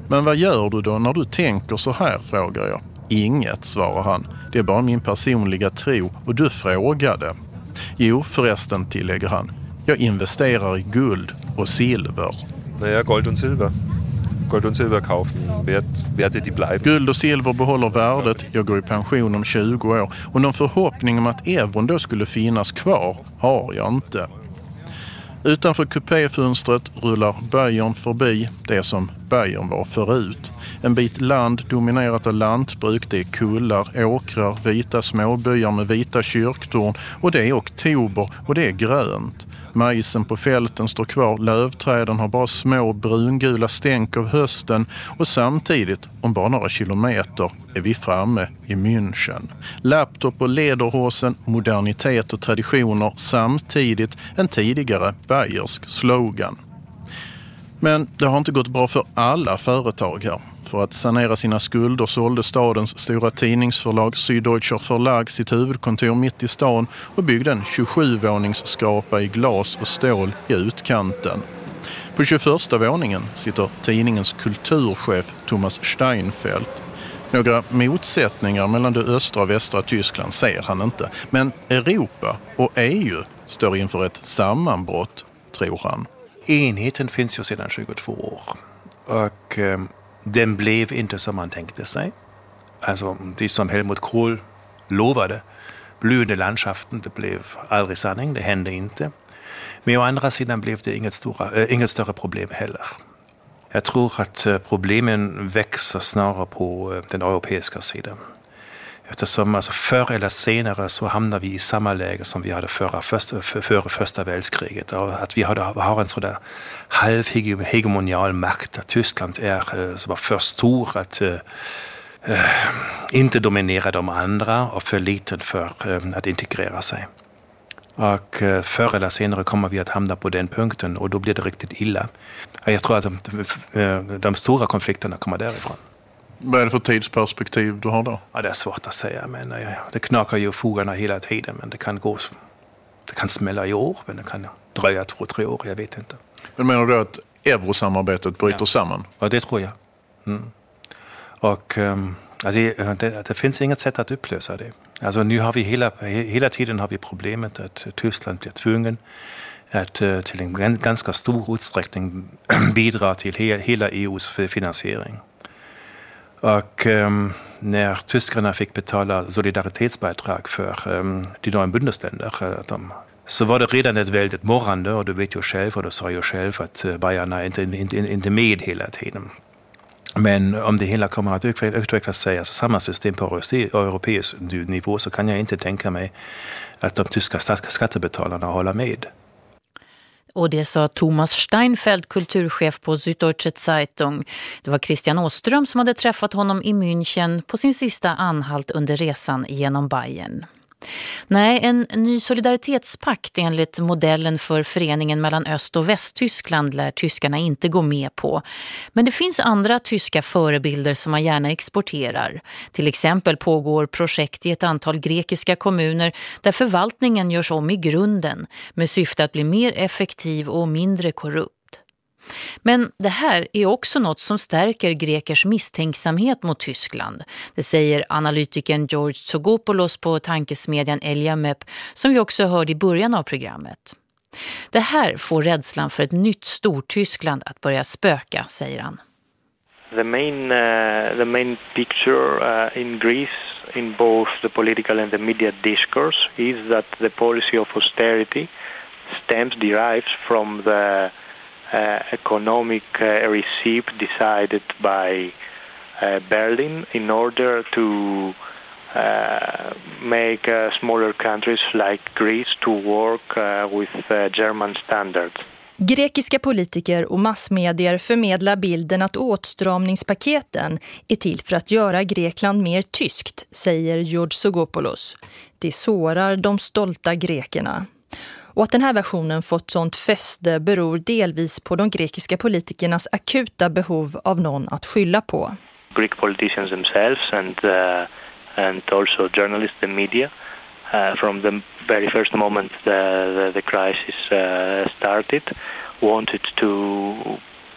Men vad gör du då när du tänker så här, frågar jag. Inget, svarar han. Det är bara min personliga tro och du frågade. Jo, förresten, tillägger han. Jag investerar i guld och silver.
Naja, Gold und Silber. Gold und Silber kaufen. Wert, Werte, die bleiben.
Guld och silver behåller värdet. Jag går i pension om 20 år. Och någon förhoppning om att euron då skulle finnas kvar har jag inte. Utanför kupéfönstret rullar Bayern förbi det som Bayern var förut. En bit land dominerat av lantbruk, det är kullar, åkrar, vita småbyar med vita kyrktorn och det är oktober och det är grönt. Majsen på fälten står kvar, lövträden har bara små brungula stänk av hösten och samtidigt, om bara några kilometer, är vi framme i München. Laptop och lederhosen, modernitet och traditioner samtidigt en tidigare bayersk slogan. Men det har inte gått bra för alla företag här. För att sanera sina skulder sålde stadens stora tidningsförlag Süddeutscher Verlag sitt huvudkontor mitt i stan och byggde en 27-våningsskrapa i glas och stål i utkanten. På 21 våningen sitter tidningens kulturchef Thomas Steinfeldt. Några motsättningar mellan det östra och västra Tyskland ser han inte. Men Europa och EU står inför ett sammanbrott, tror han.
Enheten finns ju sedan 22 år. Och ehm, den blev inte som man tänkte sig. Alltså det som Helmut Kohl lovade, blöde landschaften, det blev aldrig sanning, det hände inte. Men å andra sidan blev det inget, stora, äh, inget större problem heller. Jag tror att eh, problemen växer snarare på eh, den europeiska sidan. Eftersom alltså förr eller senare så hamnar vi i samma läge som vi hade före första, före första världskriget. Att vi har en sådan halvhegemonial makt. Att Tyskland är eh, så var för stor att äh, inte dominera de andra och för liten för äh, att integrera sig. Och förr eller senare kommer vi att hamna på den punkten och då blir det riktigt illa. Jag tror att de, de stora konflikterna kommer därifrån.
Vad är det för tidsperspektiv du har då?
Ja, det är svårt att säga. Men det knakar ju i fogarna hela tiden. Men det kan gå, det kan smälla i år, men det kan dröja två, tre år. Jag vet inte.
Men menar du att eurosamarbetet bryter
ja.
samman?
Ja, det tror jag. Mm. Och um, det, det, det, finns inget sätt att upplösa det. Alltså nu har vi hela, hela tiden har vi problemet att Tyskland blir tvungen att till en ganska stor utsträckning bidra till he, hela EUs finansiering. Och ähm, när tyskarna fick betala solidaritetsbidrag för ähm, de nya Bundesländer, eh, de, så var det redan ett väldigt morrande och du vet ju själv, och du sa ju själv att eh, Bayern är inte, inte, inte med hela tiden. Men om det hela kommer att utveckla sig, alltså samma system på europeisk nivå, så kan jag inte tänka mig att de tyska skattebetalarna håller med.
Och det sa Thomas Steinfeld, kulturchef på Süddeutsche Zeitung. Det var Christian Åström som hade träffat honom i München på sin sista anhalt under resan genom Bayern. Nej, en ny solidaritetspakt enligt modellen för föreningen mellan Öst- och Västtyskland lär tyskarna inte gå med på. Men det finns andra tyska förebilder som man gärna exporterar. Till exempel pågår projekt i ett antal grekiska kommuner där förvaltningen görs om i grunden med syfte att bli mer effektiv och mindre korrupt. Men det här är också något som stärker grekers misstänksamhet mot Tyskland. Det säger analytikern George Tsogopoulos på tankesmedjan Eliamep som vi också hörde i början av programmet. Det här får rädslan för ett nytt Stortyskland att börja spöka, säger han.
The main, uh, the main picture uh, in Greece in both the political and the media discourse is that the policy of austerity stems derives from the Uh, economic uh, receipt decided by uh, Berlin in order to uh, make uh, smaller countries like Greece to work uh, with uh, German standards.
Grekiska politiker och massmedier förmedlar bilden att åtstramningspaketen är till för att göra Grekland mer tyskt, säger George Sogopoulos. Det sårar de stolta grekerna. Och att den här versionen fått sånt fäste beror delvis på de grekiska politikernas akuta behov av någon att skylla på.
Greek politicians themselves and uh, and also journalists and media uh, from the very first moment the the, the crisis uh, started wanted to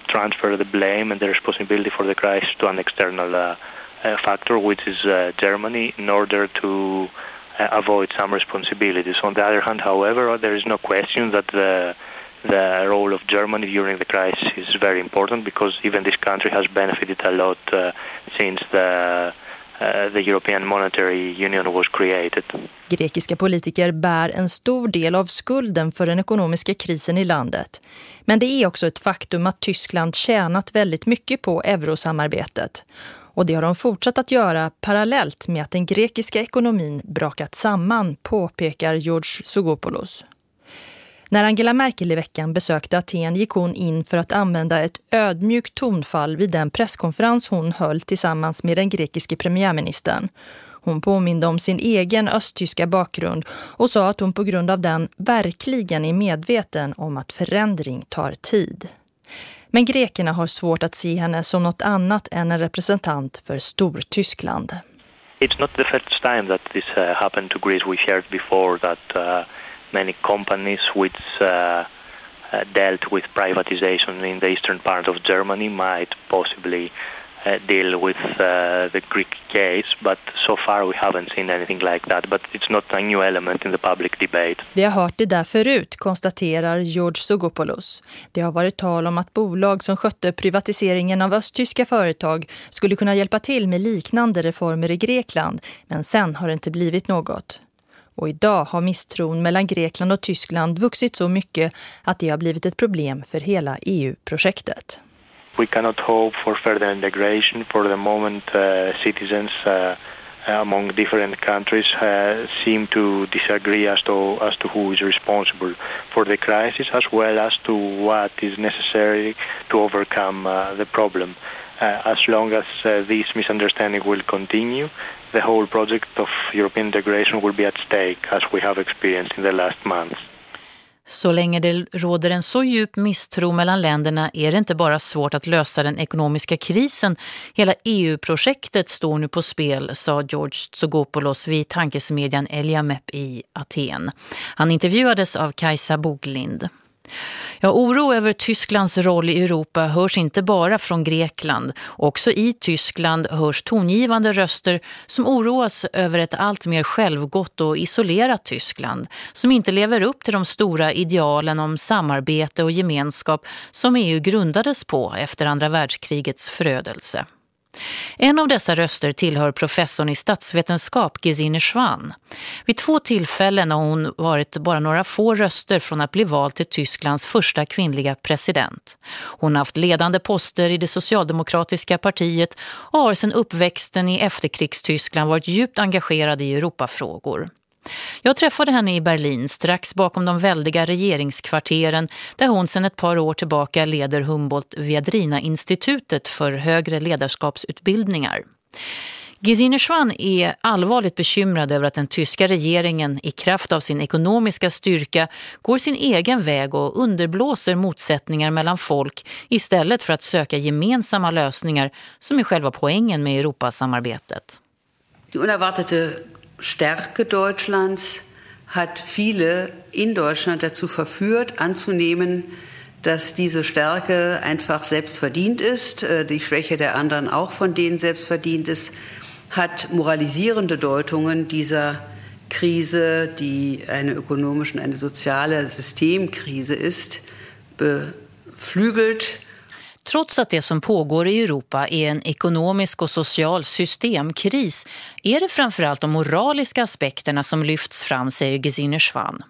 transfer the blame and the responsibility for the crisis to an external uh, uh factor, which is uh, Germany, in order to Uh, avoid some responsibilities. On the other hand, however, uh, there is no question that the the role of Germany during the crisis is very important because even this country has benefited a lot uh, since the uh, the European Monetary Union was created.
Grekiska politiker bär en stor del av skulden för den ekonomiska krisen i landet. Men det är också ett faktum att Tyskland tjänat väldigt mycket på eurosamarbetet. Och det har de fortsatt att göra parallellt med att den grekiska ekonomin brakat samman, påpekar George Sogopoulos. När Angela Merkel i veckan besökte Aten gick hon in för att använda ett ödmjukt tonfall vid den presskonferens hon höll tillsammans med den grekiske premiärministern. Hon påminde om sin egen östtyska bakgrund och sa att hon på grund av den verkligen är medveten om att förändring tar tid. Men grekerna har svårt att se henne som något annat än en representant för Stortyskland.
It's not the first time that this uh, happened to Greece. We shared before that uh, many companies which uh, uh, dealt with privatization in the eastern part of Germany might possibly uh, Uh, deal with uh, the Greek case, but so far we haven't seen anything like that. But it's not a new element in the public debate.
Vi har hört det där förut, konstaterar George Sogopoulos. Det har varit tal om att bolag som skötte privatiseringen av östtyska företag skulle kunna hjälpa till med liknande reformer i Grekland, men sen har det inte blivit något. Och idag har misstron mellan Grekland och Tyskland vuxit så mycket att det har blivit ett problem för hela EU-projektet.
We cannot hope for further integration. For the moment, uh, citizens uh, among different countries uh, seem to disagree as to, as to who is responsible for the crisis as well as to what is necessary to overcome uh, the problem. Uh, as long as uh, this misunderstanding will continue, the whole project of European integration will be at stake as we have experienced in the last months.
Så länge det råder en så djup misstro mellan länderna är det inte bara svårt att lösa den ekonomiska krisen. Hela EU-projektet står nu på spel, sa George Tsogopoulos vid tankesmedjan Eliamep i Aten. Han intervjuades av Kajsa Boglind. Ja, oro över Tysklands roll i Europa hörs inte bara från Grekland. Också i Tyskland hörs tongivande röster som oroas över ett allt mer självgott och isolerat Tyskland som inte lever upp till de stora idealen om samarbete och gemenskap som EU grundades på efter andra världskrigets förödelse. En av dessa röster tillhör professorn i statsvetenskap Gesine Schwan. Vid två tillfällen har hon varit bara några få röster från att bli vald till Tysklands första kvinnliga president. Hon har haft ledande poster i det socialdemokratiska partiet och har sedan uppväxten i efterkrigstyskland varit djupt engagerad i Europafrågor. Jag träffade henne i Berlin strax bakom de väldiga regeringskvarteren där hon sedan ett par år tillbaka leder Humboldt-Viadrina-institutet för högre ledarskapsutbildningar. Gesine Schwan är allvarligt bekymrad över att den tyska regeringen i kraft av sin ekonomiska styrka går sin egen väg och underblåser motsättningar mellan folk istället för att söka gemensamma lösningar som är själva poängen med Europasamarbetet.
Die unerwartete Stärke Deutschlands hat viele in Deutschland dazu verführt, anzunehmen, dass diese Stärke einfach selbstverdient ist, äh, die Schwäche der anderen auch von denen selbstverdient ist, hat moralisierende Deutungen dieser Krise, die eine ökonomische und eine soziale Systemkrise ist, beflügelt
Trots att det som pågår i Europa är en ekonomisk och social systemkris är det framförallt de moraliska aspekterna som lyfts fram, säger Gesine Schwann.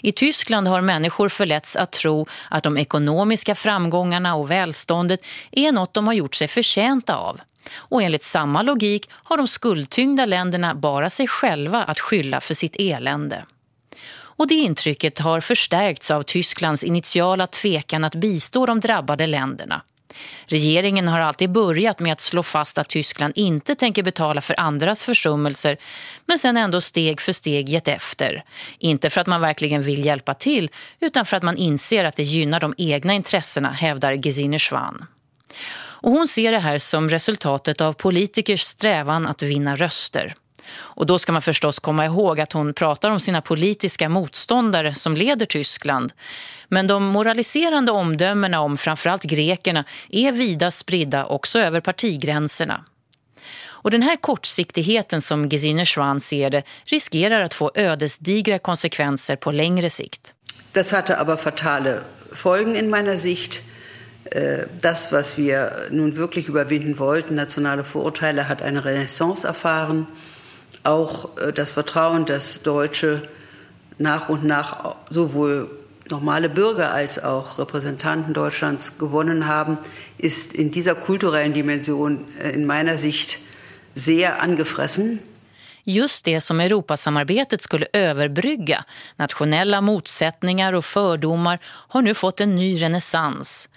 I Tyskland har människor förletts att tro att de ekonomiska framgångarna och välståndet är något de har gjort sig förtjänta av. Och enligt samma logik har de skuldtyngda länderna bara sig själva att skylla för sitt elände. Och det intrycket har förstärkts av Tysklands initiala tvekan att bistå de drabbade länderna. Regeringen har alltid börjat med att slå fast att Tyskland inte tänker betala för andras försummelser men sen ändå steg för steg gett efter. Inte för att man verkligen vill hjälpa till utan för att man inser att det gynnar de egna intressena, hävdar Gesine Schwan. Och hon ser det här som resultatet av politikers strävan att vinna röster. Och då ska man förstås komma ihåg att hon pratar om sina politiska motståndare som leder Tyskland. Men de moraliserande omdömena om framförallt grekerna är vida spridda också över partigränserna. Och den här kortsiktigheten som Gesine Schwan ser det riskerar att få ödesdigra konsekvenser på längre sikt.
Das hatte aber fatale Folgen in meiner Sicht. Äh, das, was wir nun wirklich überwinden wollten, nationale Vorurteile, hat eine Renaissance erfahren. Auch äh, das Vertrauen, dass Deutsche nach und nach sowohl normale Bürger als auch Repräsentanten Deutschlands gewonnen haben, ist in dieser kulturellen Dimension äh, in meiner Sicht sehr angefressen.
Just det som Europasamarbetet skulle överbrygga, nationella motsättningar och fördomar, har nu fått en ny renässans.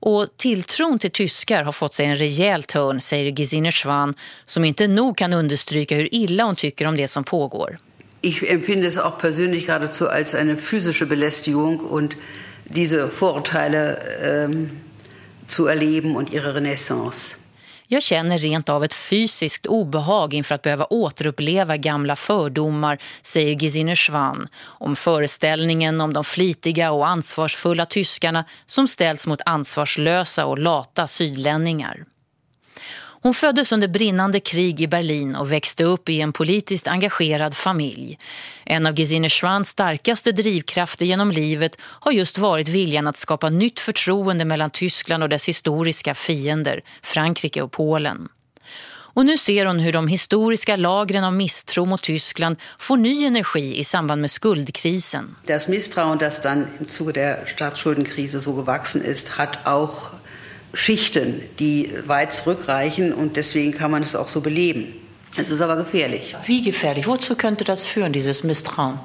Och tilltron till tyskar har fått sig en rejäl törn, säger Gesine Schwan, som inte nog kan understryka hur illa hon tycker om det som pågår.
Ich empfinde es auch persönlich geradezu als eine physische Belästigung und diese Vorurteile ähm, zu erleben und ihre Renaissance.
Jag känner rent av ett fysiskt obehag inför att behöva återuppleva gamla fördomar, säger Gesine Schwann, om föreställningen om de flitiga och ansvarsfulla tyskarna som ställs mot ansvarslösa och lata sydlänningar. Hon föddes under brinnande krig i Berlin och växte upp i en politiskt engagerad familj. En av Gesine Schwans starkaste drivkrafter genom livet har just varit viljan att skapa nytt förtroende mellan Tyskland och dess historiska fiender, Frankrike och Polen. Och nu ser hon hur de historiska lagren av misstro mot Tyskland får ny energi i samband med skuldkrisen.
Das Misstrauen, das dann im Zuge der Staatsschuldenkrise so gewachsen ist, hat auch Schichten, die weit zurückreichen und deswegen kann man es auch so beleben. Es ist aber gefährlich.
Wie gefährlich? Wozu könnte das führen, dieses Misstrauen?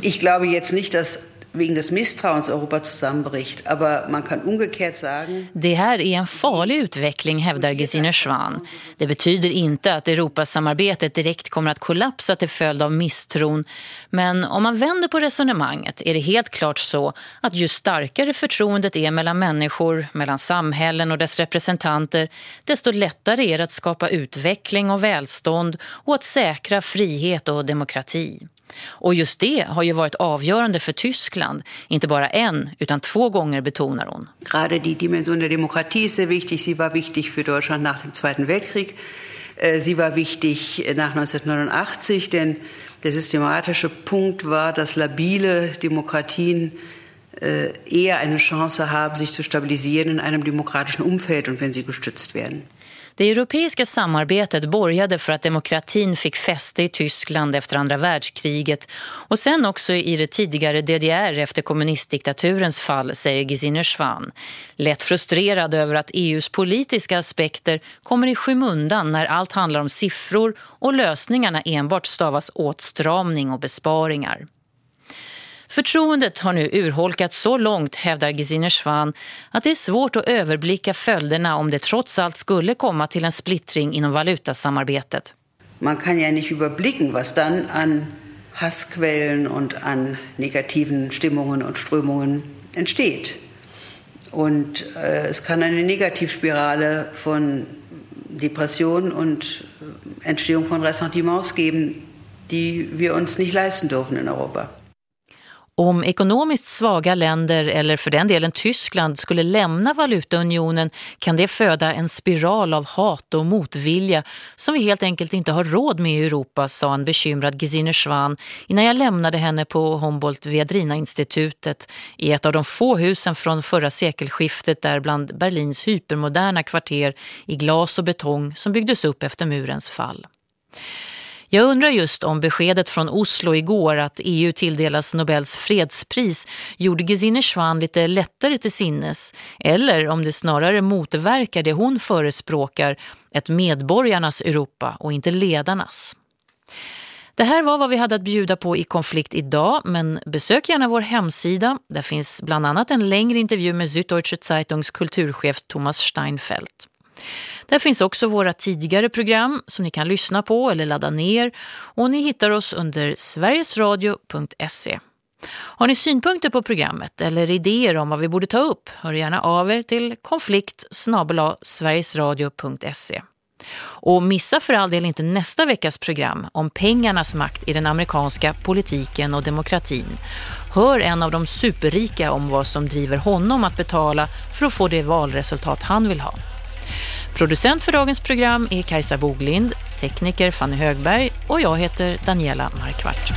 Ich glaube jetzt nicht, dass wegen des Misstrauens Europa zusammenbricht. Aber man kan umgekehrt sagen...
Det här är en farlig utveckling, hävdar Gesine Schwan. Det betyder inte att Europasamarbetet direkt kommer att kollapsa till följd av misstron. Men om man vänder på resonemanget är det helt klart så att ju starkare förtroendet är mellan människor, mellan samhällen och dess representanter, desto lättare är det att skapa utveckling och välstånd och att säkra frihet och demokrati. Och just det har ju varit avgörande för Tyskland, inte bara en utan två gånger betonar hon.
Gerade die Dimension der Demokratie ist sehr wichtig. Sie war wichtig für Deutschland nach dem Zweiten Weltkrieg. Äh, sie war wichtig nach 1989, denn der systematische Punkt war, dass labile Demokratien äh, eher eine Chance haben, sich zu stabilisieren in einem demokratischen Umfeld und wenn sie gestützt werden.
Det europeiska samarbetet borgade för att demokratin fick fäste i Tyskland efter andra världskriget och sen också i det tidigare DDR efter kommunistdiktaturens fall, säger Gesine Schwan. Lätt frustrerad över att EUs politiska aspekter kommer i skymundan när allt handlar om siffror och lösningarna enbart stavas åtstramning och besparingar. Förtroendet har nu urholkats så långt, hävdar Gesine Schwan, att det är svårt att överblicka följderna om det trots allt skulle komma till en splittring inom valutasamarbetet.
Man kan ja nicht überblicken, was dann an Hassquellen und an negativen Stimmungen und Strömungen entsteht. Und äh, es kann eine Negativspirale von Depression und Entstehung von Ressentiments geben, die wir uns nicht leisten dürfen in Europa.
Om ekonomiskt svaga länder eller för den delen Tyskland skulle lämna valutaunionen kan det föda en spiral av hat och motvilja som vi helt enkelt inte har råd med i Europa, sa en bekymrad Gesine Schwan innan jag lämnade henne på Humboldt-Viadrina-institutet i ett av de få husen från förra sekelskiftet där bland Berlins hypermoderna kvarter i glas och betong som byggdes upp efter murens fall. Jag undrar just om beskedet från Oslo igår att EU tilldelas Nobels fredspris gjorde Gesine Schwan lite lättare till sinnes eller om det snarare motverkar det hon förespråkar, ett medborgarnas Europa och inte ledarnas. Det här var vad vi hade att bjuda på i konflikt idag men besök gärna vår hemsida. Där finns bland annat en längre intervju med Süddeutsche Zeitungs kulturchef Thomas Steinfeldt. Där finns också våra tidigare program som ni kan lyssna på eller ladda ner och ni hittar oss under sverigesradio.se. Har ni synpunkter på programmet eller idéer om vad vi borde ta upp, hör gärna av er till konflikt sverigesradio.se. Och missa för all del inte nästa veckas program om pengarnas makt i den amerikanska politiken och demokratin. Hör en av de superrika om vad som driver honom att betala för att få det valresultat han vill ha. Producent för dagens program är Kajsa Boglind, tekniker Fanny Högberg och jag heter Daniela Markvart.